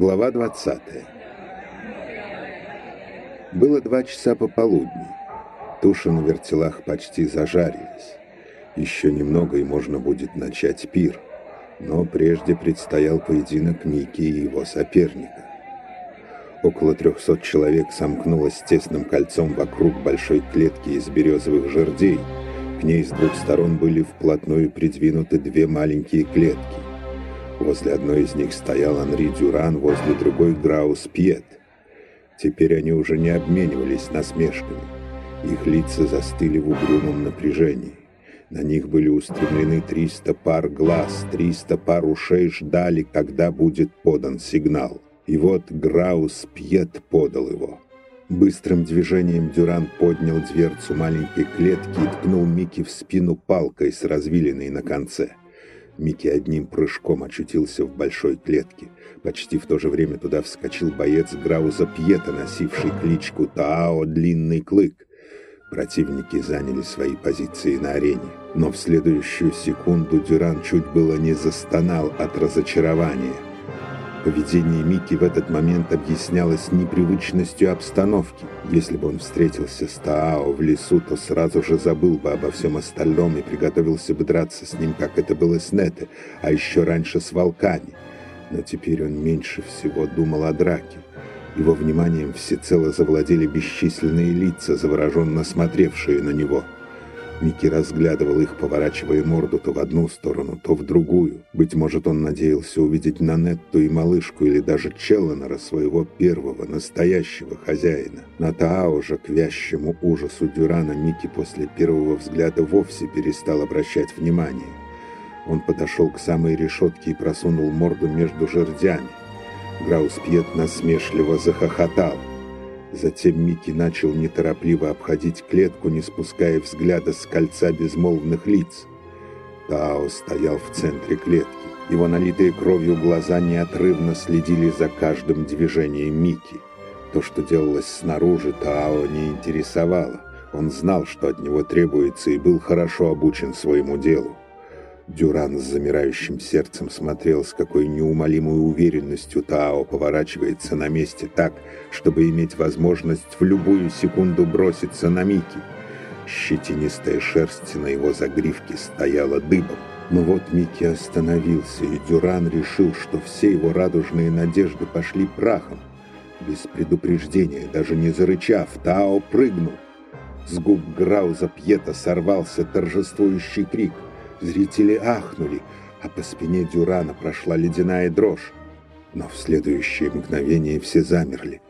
Глава 20. Было два часа пополудни. Туши на вертелах почти зажарились. Еще немного, и можно будет начать пир. Но прежде предстоял поединок Мики и его соперника. Около трехсот человек сомкнулось тесным кольцом вокруг большой клетки из березовых жердей. К ней с двух сторон были вплотную придвинуты две маленькие клетки. Возле одной из них стоял Анри Дюран, возле другой Граус Пьет. Теперь они уже не обменивались насмешками. Их лица застыли в угрюмом напряжении. На них были устремлены 300 пар глаз, 300 пар ушей ждали, когда будет подан сигнал. И вот Граус Пьет подал его. Быстрым движением Дюран поднял дверцу маленькой клетки и ткнул Микки в спину палкой с развилиной на конце. Микки одним прыжком очутился в большой клетке. Почти в то же время туда вскочил боец Грауза Пьета, носивший кличку Таао Длинный Клык. Противники заняли свои позиции на арене. Но в следующую секунду Дюран чуть было не застонал от разочарования – Поведение Микки в этот момент объяснялось непривычностью обстановки. Если бы он встретился с Таао в лесу, то сразу же забыл бы обо всем остальном и приготовился бы драться с ним, как это было с Нете, а еще раньше с волками. Но теперь он меньше всего думал о драке. Его вниманием всецело завладели бесчисленные лица, завороженно смотревшие на него – Микки разглядывал их, поворачивая морду то в одну сторону, то в другую. Быть может, он надеялся увидеть Нанетту и малышку, или даже Челленера, своего первого, настоящего хозяина. На Таао же, к вящему ужасу Дюрана, Микки после первого взгляда вовсе перестал обращать внимание. Он подошел к самой решетке и просунул морду между жердями. Грауспьет насмешливо захохотал. Затем Микки начал неторопливо обходить клетку, не спуская взгляда с кольца безмолвных лиц. Тао стоял в центре клетки. Его налитые кровью глаза неотрывно следили за каждым движением Микки. То, что делалось снаружи, Тао не интересовало. Он знал, что от него требуется, и был хорошо обучен своему делу. Дюран с замирающим сердцем смотрел, с какой неумолимой уверенностью Тао поворачивается на месте так, чтобы иметь возможность в любую секунду броситься на Мики. Щетинистая шерсть на его загривке стояла дыбом. Но вот Микки остановился, и Дюран решил, что все его радужные надежды пошли прахом. Без предупреждения, даже не зарычав, Тао прыгнул. С губ Грауза Пьета сорвался торжествующий крик — Зрители ахнули, а по спине Дюрана прошла ледяная дрожь. Но в следующее мгновение все замерли.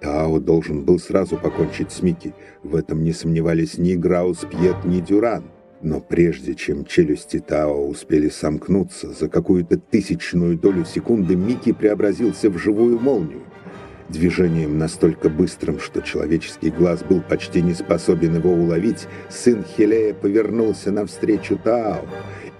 Тао должен был сразу покончить с Микки. В этом не сомневались ни Граус Пьет, ни Дюран. Но прежде чем челюсти Тао успели сомкнуться, за какую-то тысячную долю секунды Микки преобразился в живую молнию. Движением настолько быстрым, что человеческий глаз был почти не способен его уловить, сын Хелея повернулся навстречу Тао.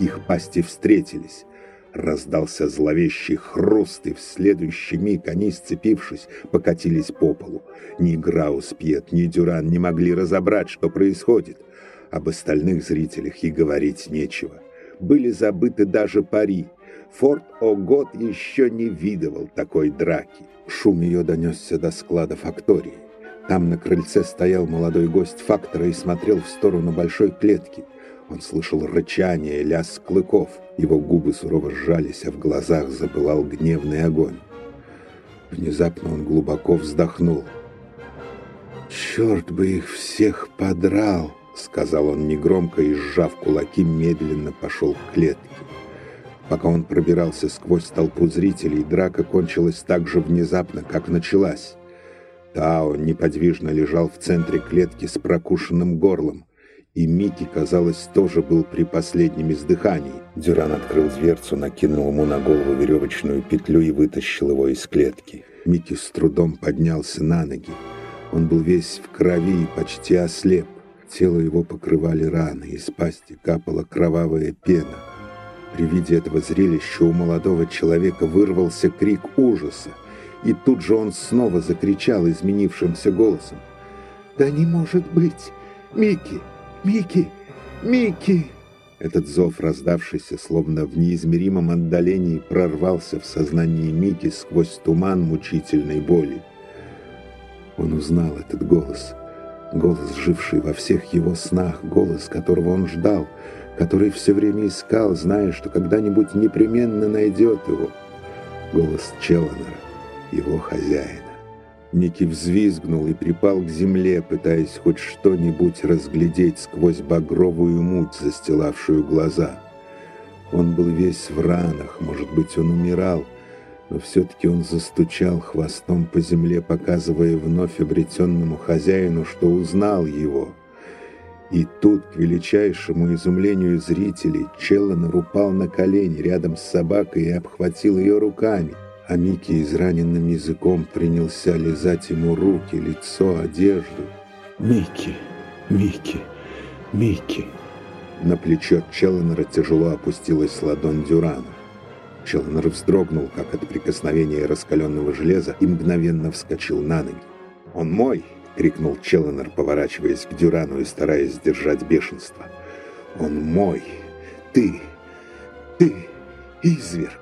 Их пасти встретились. Раздался зловещий хруст, и в следующий миг они, сцепившись, покатились по полу. Ни Граус Пьет, ни Дюран не могли разобрать, что происходит. Об остальных зрителях и говорить нечего. Были забыты даже пари. Форт Огот еще не видывал такой драки. Шум ее донесся до склада фактории. Там на крыльце стоял молодой гость фактора и смотрел в сторону большой клетки. Он слышал рычание, лязг клыков. Его губы сурово сжались, а в глазах запылал гневный огонь. Внезапно он глубоко вздохнул. «Черт бы их всех подрал!» — сказал он негромко и, сжав кулаки, медленно пошел к клетке. Пока он пробирался сквозь толпу зрителей, драка кончилась так же внезапно, как началась. Тао неподвижно лежал в центре клетки с прокушенным горлом, и Микки, казалось, тоже был при последнем издыхании. Дюран открыл дверцу, накинул ему на голову веревочную петлю и вытащил его из клетки. Микки с трудом поднялся на ноги. Он был весь в крови и почти ослеп. Тело его покрывали раны, из пасти капала кровавая пена. При виде этого зрелища у молодого человека вырвался крик ужаса, и тут же он снова закричал изменившимся голосом. «Да не может быть! Микки! Микки! Микки!» Этот зов, раздавшийся словно в неизмеримом отдалении, прорвался в сознании Мики сквозь туман мучительной боли. Он узнал этот голос. Голос, живший во всех его снах, голос, которого он ждал, который все время искал, зная, что когда-нибудь непременно найдет его. Голос Челленера, его хозяина. Ники взвизгнул и припал к земле, пытаясь хоть что-нибудь разглядеть сквозь багровую муть, застилавшую глаза. Он был весь в ранах, может быть, он умирал, но все-таки он застучал хвостом по земле, показывая вновь обретенному хозяину, что узнал его. И тут, к величайшему изумлению зрителей, Челленер упал на колени рядом с собакой и обхватил ее руками — а Микки израненным языком принялся лизать ему руки, лицо, одежду. «Микки, Микки, Микки!» На плечо Челленера тяжело опустилась ладонь Дюрана. Челленер вздрогнул, как от прикосновения раскаленного железа, и мгновенно вскочил на ноги. «Он мой!» — крикнул Челленер, поворачиваясь к Дюрану и стараясь сдержать бешенство. «Он мой! Ты! Ты! Изверг!»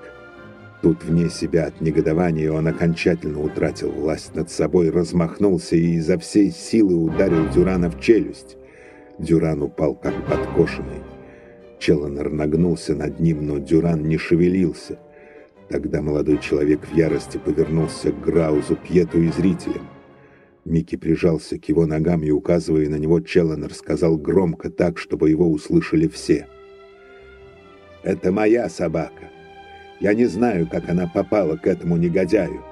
Тут вне себя от негодования он окончательно утратил власть над собой, размахнулся и изо всей силы ударил Дюрана в челюсть. Дюран упал как подкошенный. Челленер нагнулся над ним, но Дюран не шевелился. Тогда молодой человек в ярости повернулся к Граузу, Пьету и зрителям. Микки прижался к его ногам и, указывая на него, Челленер сказал громко так, чтобы его услышали все. «Это моя собака. Я не знаю, как она попала к этому негодяю,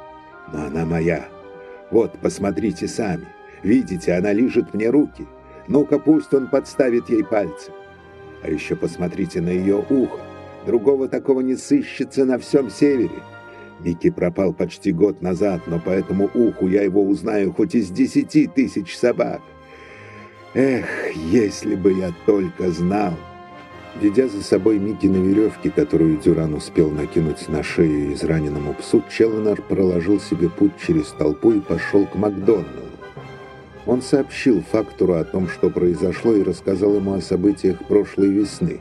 но она моя. Вот, посмотрите сами. Видите, она лижет мне руки. Ну-ка, пусть он подставит ей пальцы. А еще посмотрите на ее ухо. Другого такого не сыщется на всем севере. Микки пропал почти год назад, но по этому уху я его узнаю хоть из десяти тысяч собак. Эх, если бы я только знал. Ведя за собой Микки на веревке, которую Дюран успел накинуть на шею израненному псу, Челленер проложил себе путь через толпу и пошел к Макдоналду. Он сообщил фактору о том, что произошло, и рассказал ему о событиях прошлой весны,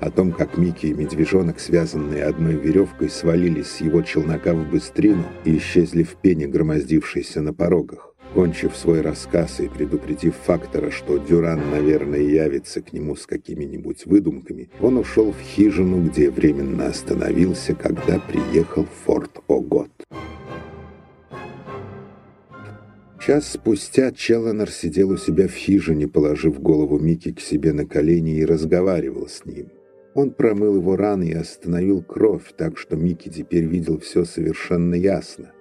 о том, как Микки и медвежонок, связанные одной веревкой, свалились с его челнока в быстрину и исчезли в пене, громоздившейся на порогах. Кончив свой рассказ и предупредив фактора, что Дюран, наверное, явится к нему с какими-нибудь выдумками, он ушел в хижину, где временно остановился, когда приехал в Форт Огот. Час спустя Челленер сидел у себя в хижине, положив голову Микки к себе на колени и разговаривал с ним. Он промыл его раны и остановил кровь, так что Микки теперь видел все совершенно ясно.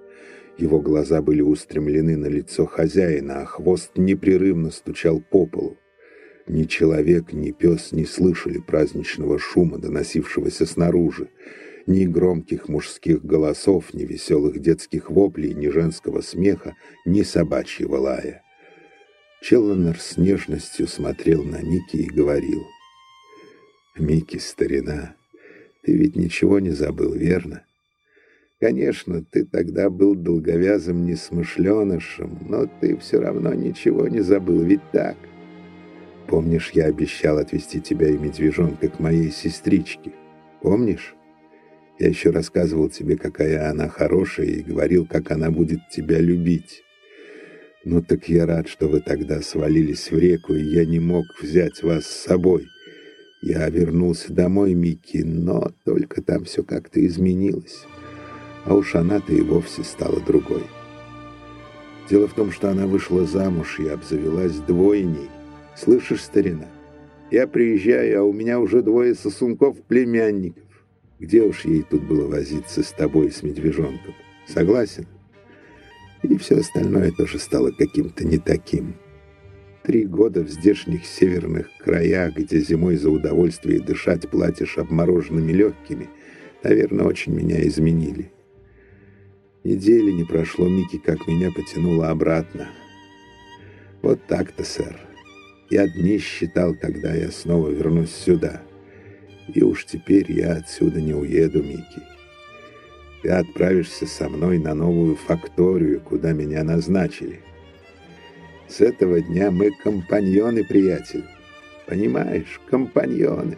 Его глаза были устремлены на лицо хозяина, а хвост непрерывно стучал по полу. Ни человек, ни пес не слышали праздничного шума, доносившегося снаружи, ни громких мужских голосов, ни веселых детских воплей, ни женского смеха, ни собачьего лая. Челленер с нежностью смотрел на Микки и говорил, «Микки, старина, ты ведь ничего не забыл, верно? Конечно, ты тогда был долговязым несмышленышем, но ты все равно ничего не забыл, ведь так? Помнишь, я обещал отвезти тебя и медвежонка к моей сестричке? Помнишь? Я еще рассказывал тебе, какая она хорошая, и говорил, как она будет тебя любить. Ну так я рад, что вы тогда свалились в реку, и я не мог взять вас с собой. Я вернулся домой, Микки, но только там все как-то изменилось а уж она-то и вовсе стала другой. Дело в том, что она вышла замуж и обзавелась двойней. Слышишь, старина? Я приезжаю, а у меня уже двое сосунков-племянников. Где уж ей тут было возиться с тобой, с медвежонком? Согласен? И все остальное тоже стало каким-то не таким. Три года в здешних северных краях, где зимой за удовольствие дышать платишь обмороженными легкими, наверное, очень меня изменили. Недели не прошло, Микки как меня потянуло обратно. Вот так-то, сэр. Я дни считал, когда я снова вернусь сюда. И уж теперь я отсюда не уеду, Микки. Ты отправишься со мной на новую факторию, куда меня назначили. С этого дня мы компаньоны, приятель. Понимаешь, компаньоны.